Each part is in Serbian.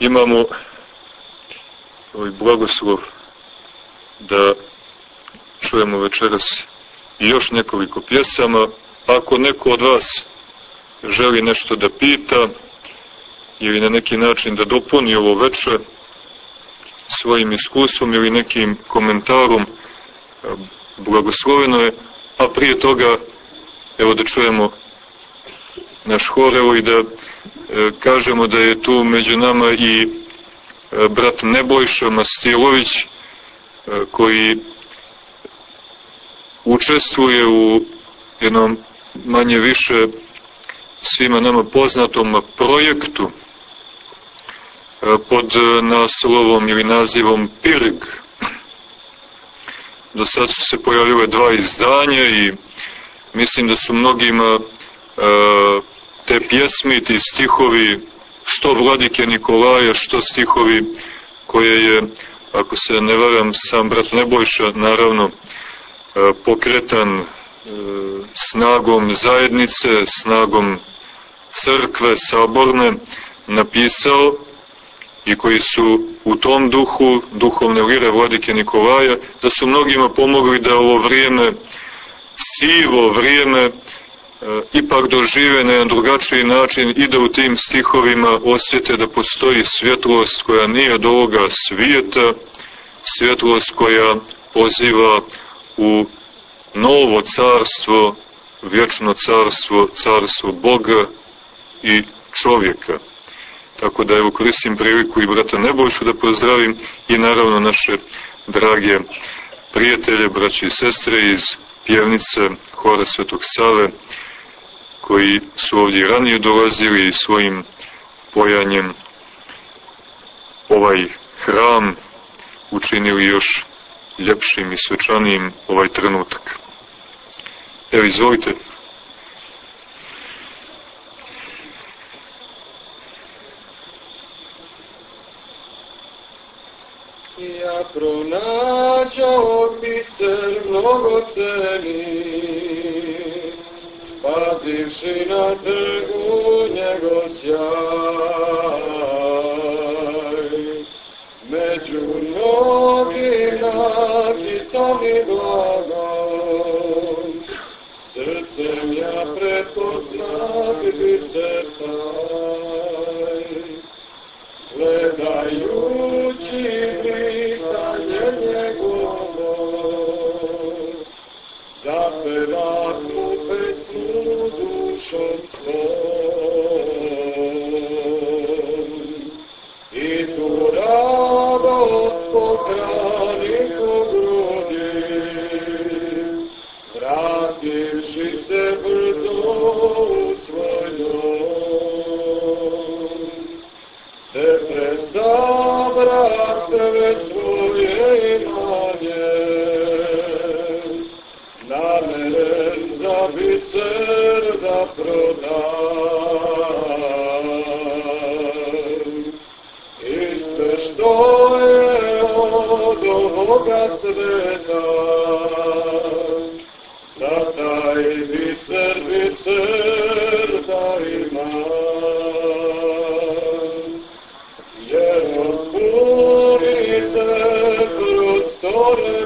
imamo ovaj blagoslov da čujemo večeras i još nekoliko pjesama. Ako neko od vas želi nešto da pita ili na neki način da dopuni ovo večer svojim iskustvom ili nekim komentarom, blagosloveno je, a prije toga evo da čujemo naš hor, evo i da kažemo da je tu među nama i e, brat Nebojša Mastilović, e, koji učestvuje u jednom manje više svima nama poznatom projektu pod naslovom ili nazivom PIRG. Do sad su se pojavile dva izdanja i mislim da su mnogima te pjesmi, ti stihovi, što Vladike Nikolaja, što stihovi koje je, ako se ne varam, sam brat Nebojša, naravno, pokretan snagom zajednice, snagom crkve saborne, napisao i koji su u tom duhu, duhovne lire Vladike Nikolaja, da su mnogima pomogli da ovo vrijeme, sivo vrijeme, ipak dožive na drugačiji način i da u tim stihovima osjete da postoji svjetlost koja nije od ovoga svijeta, svjetlost koja poziva u novo carstvo, vječno carstvo, carstvo Boga i čovjeka. Tako da evo koristim priliku i brata Nebojšu da pozdravim i naravno naše drage prijatelje, braće i sestre iz pjevnice Hora Svetog Save, koji su ovdje ranije dolazili svojim pojanjem ovaj hram učinili još ljepšim i svečanijim ovaj trenutak. Evo, izvolite. Ja pronađao biser mnogo cenih, Pativši na trgu njegov sjaj. Među mnogim nakitom i blagom, srcem ja prepoznat bi se taj. Gledajući brisanje njegovo, pesmu Krishna. Od ovoga sveta, za taj biser, biser da imam. Jer otvorite prostore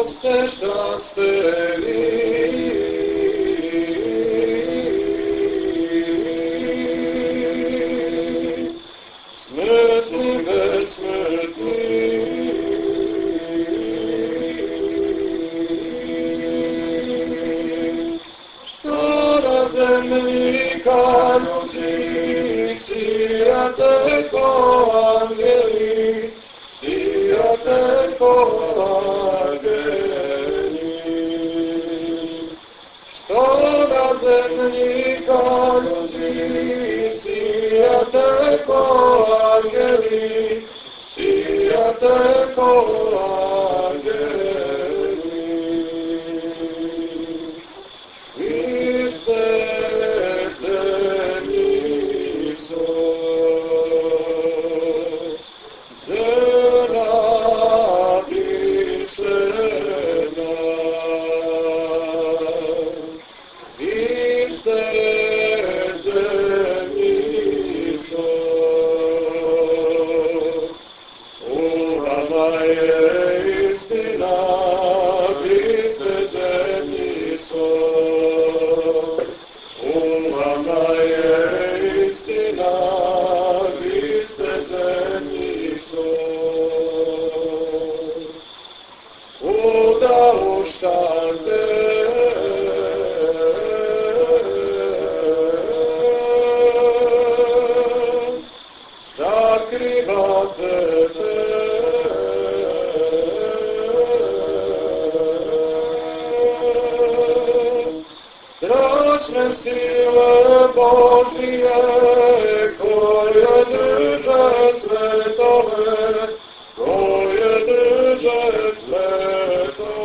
Gospode, šta da ste vi? Smrtni, besmrtni, što na zemlji kalju sijate ko angeli, sijate ko تكو عن جميل سيرتك Bożego, jedyże swetowe, o jedyże swetowe.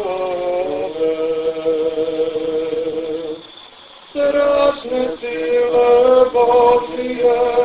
Straszne sile Bożego,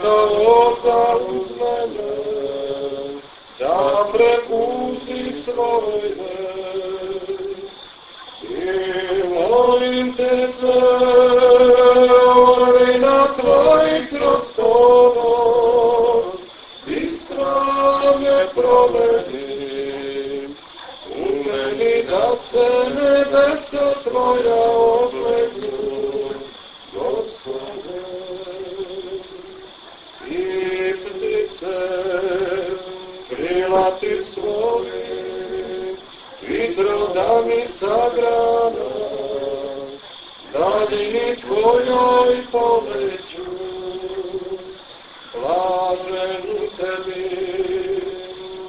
života uz mene, da prepusti svoj već. I molim te se, orvi na tvoj kroz tovo, i u meni da se nebesa tvoja obre, mi sagrada, dadini tvojoj poveću, blažen u tebi,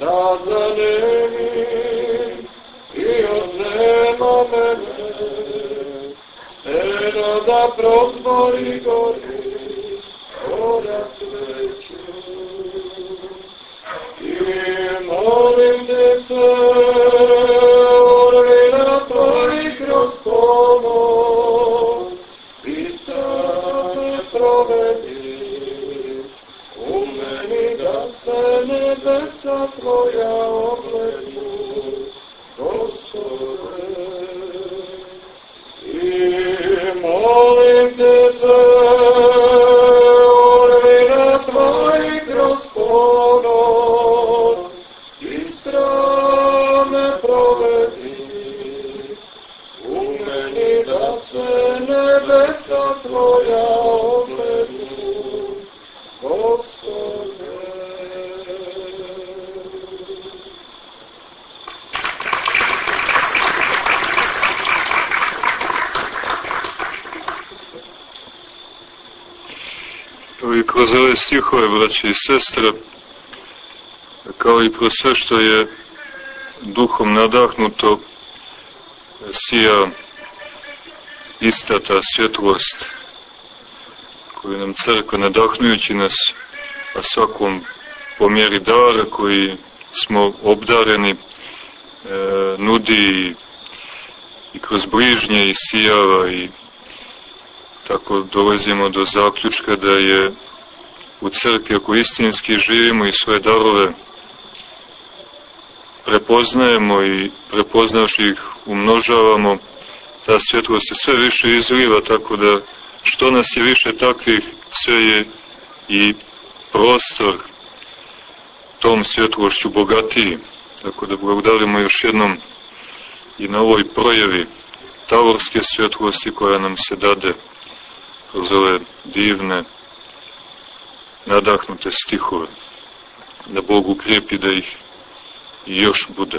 da zanemim i odnema mene, stena da prozbori gori, ora sveću. I molim te sve, nebesa I kroz ove stihove, braće i sestre, kao i kroz sve što je duhom nadahnuto, sija ista ta svjetlost koju nam crkva nadahnujući nas, a svakom po mjeri dara koji smo obdareni, e, nudi i kroz bližnje i sijava i tako dolazimo do zaključka da je u crkvi ako istinski živimo i svoje darove prepoznajemo i prepoznavši ih umnožavamo, ta svjetlost se sve više izliva, tako da što nas je više takvih, sve je i prostor tom svjetlošću bogatiji. Tako da blagodarimo još jednom i na ovoj projavi tavorske svjetlosti koja nam se dade kroz ove divne, nadahnute stihove. Da Bog ukrijepi da ih još bude.